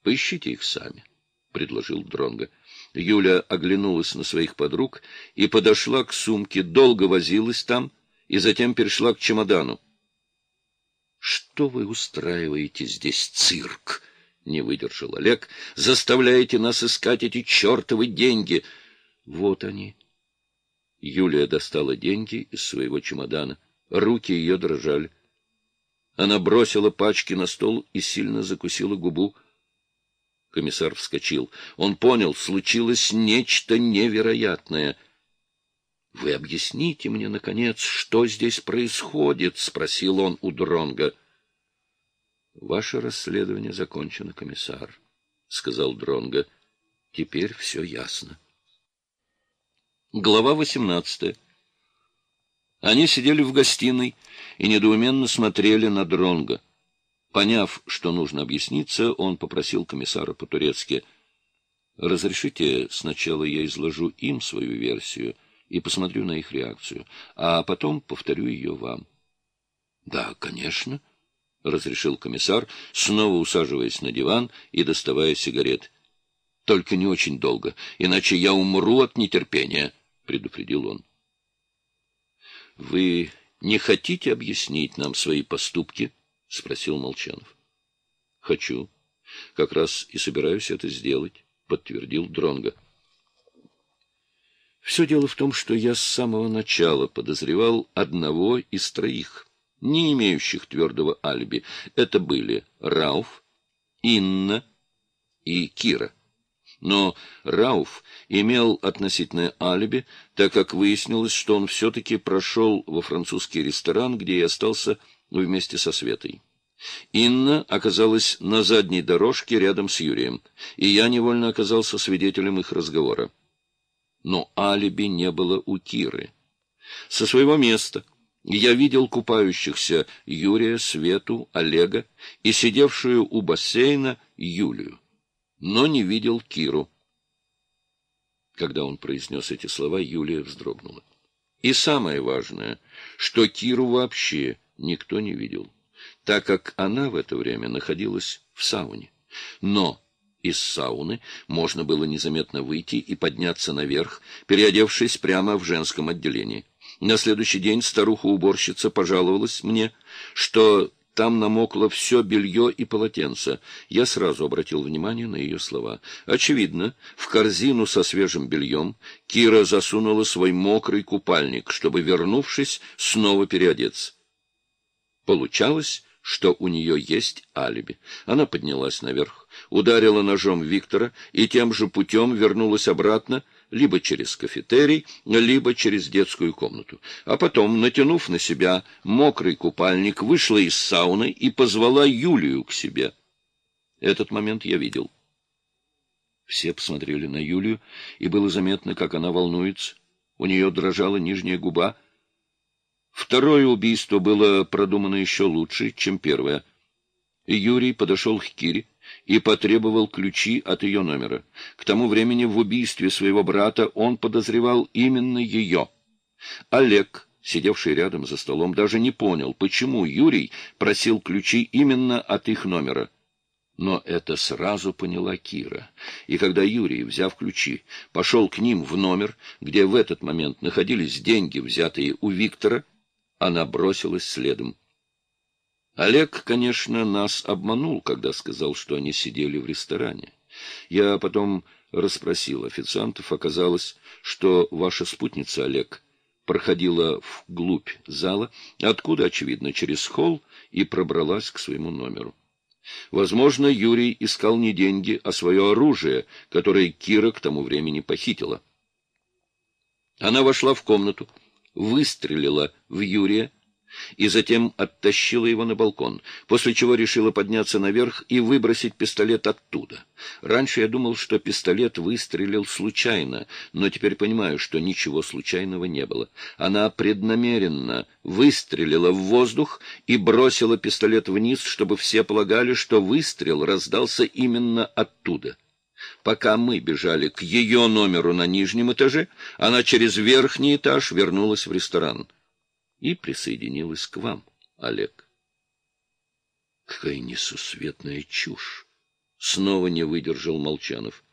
— Поищите их сами, — предложил Дронго. Юля оглянулась на своих подруг и подошла к сумке, долго возилась там и затем перешла к чемодану. — Что вы устраиваете здесь цирк? — не выдержал Олег. — Заставляете нас искать эти чертовы деньги. Вот они. Юлия достала деньги из своего чемодана. Руки ее дрожали. Она бросила пачки на стол и сильно закусила губу. Комиссар вскочил. Он понял, случилось нечто невероятное. — Вы объясните мне, наконец, что здесь происходит? — спросил он у Дронга. Ваше расследование закончено, комиссар, — сказал Дронга. Теперь все ясно. Глава восемнадцатая. Они сидели в гостиной и недоуменно смотрели на Дронга. Поняв, что нужно объясниться, он попросил комиссара по-турецки. «Разрешите, сначала я изложу им свою версию и посмотрю на их реакцию, а потом повторю ее вам». «Да, конечно», — разрешил комиссар, снова усаживаясь на диван и доставая сигарет. «Только не очень долго, иначе я умру от нетерпения», — предупредил он. «Вы не хотите объяснить нам свои поступки?» — спросил Молчанов. — Хочу. Как раз и собираюсь это сделать, — подтвердил Дронга. Все дело в том, что я с самого начала подозревал одного из троих, не имеющих твердого алиби. Это были Рауф, Инна и Кира. Но Рауф имел относительное алиби, так как выяснилось, что он все-таки прошел во французский ресторан, где и остался вместе со Светой. Инна оказалась на задней дорожке рядом с Юрием, и я невольно оказался свидетелем их разговора. Но алиби не было у Киры. Со своего места я видел купающихся Юрия, Свету, Олега и сидевшую у бассейна Юлию, но не видел Киру. Когда он произнес эти слова, Юлия вздрогнула. И самое важное, что Киру вообще никто не видел, так как она в это время находилась в сауне. Но из сауны можно было незаметно выйти и подняться наверх, переодевшись прямо в женском отделении. На следующий день старуха-уборщица пожаловалась мне, что там намокло все белье и полотенце. Я сразу обратил внимание на ее слова. Очевидно, в корзину со свежим бельем Кира засунула свой мокрый купальник, чтобы, вернувшись, снова переодеться. Получалось, что у нее есть алиби. Она поднялась наверх, ударила ножом Виктора и тем же путем вернулась обратно, либо через кафетерий, либо через детскую комнату. А потом, натянув на себя мокрый купальник, вышла из сауны и позвала Юлию к себе. Этот момент я видел. Все посмотрели на Юлию, и было заметно, как она волнуется. У нее дрожала нижняя губа, Второе убийство было продумано еще лучше, чем первое. Юрий подошел к Кире и потребовал ключи от ее номера. К тому времени в убийстве своего брата он подозревал именно ее. Олег, сидевший рядом за столом, даже не понял, почему Юрий просил ключи именно от их номера. Но это сразу поняла Кира. И когда Юрий, взяв ключи, пошел к ним в номер, где в этот момент находились деньги, взятые у Виктора, она бросилась следом. Олег, конечно, нас обманул, когда сказал, что они сидели в ресторане. Я потом расспросил официантов. Оказалось, что ваша спутница, Олег, проходила вглубь зала, откуда, очевидно, через холл, и пробралась к своему номеру. Возможно, Юрий искал не деньги, а свое оружие, которое Кира к тому времени похитила. Она вошла в комнату, выстрелила в Юрия и затем оттащила его на балкон, после чего решила подняться наверх и выбросить пистолет оттуда. Раньше я думал, что пистолет выстрелил случайно, но теперь понимаю, что ничего случайного не было. Она преднамеренно выстрелила в воздух и бросила пистолет вниз, чтобы все полагали, что выстрел раздался именно оттуда. Пока мы бежали к ее номеру на нижнем этаже, она через верхний этаж вернулась в ресторан и присоединилась к вам, Олег. — Какая несусветная чушь! — Снова не выдержал Молчанов.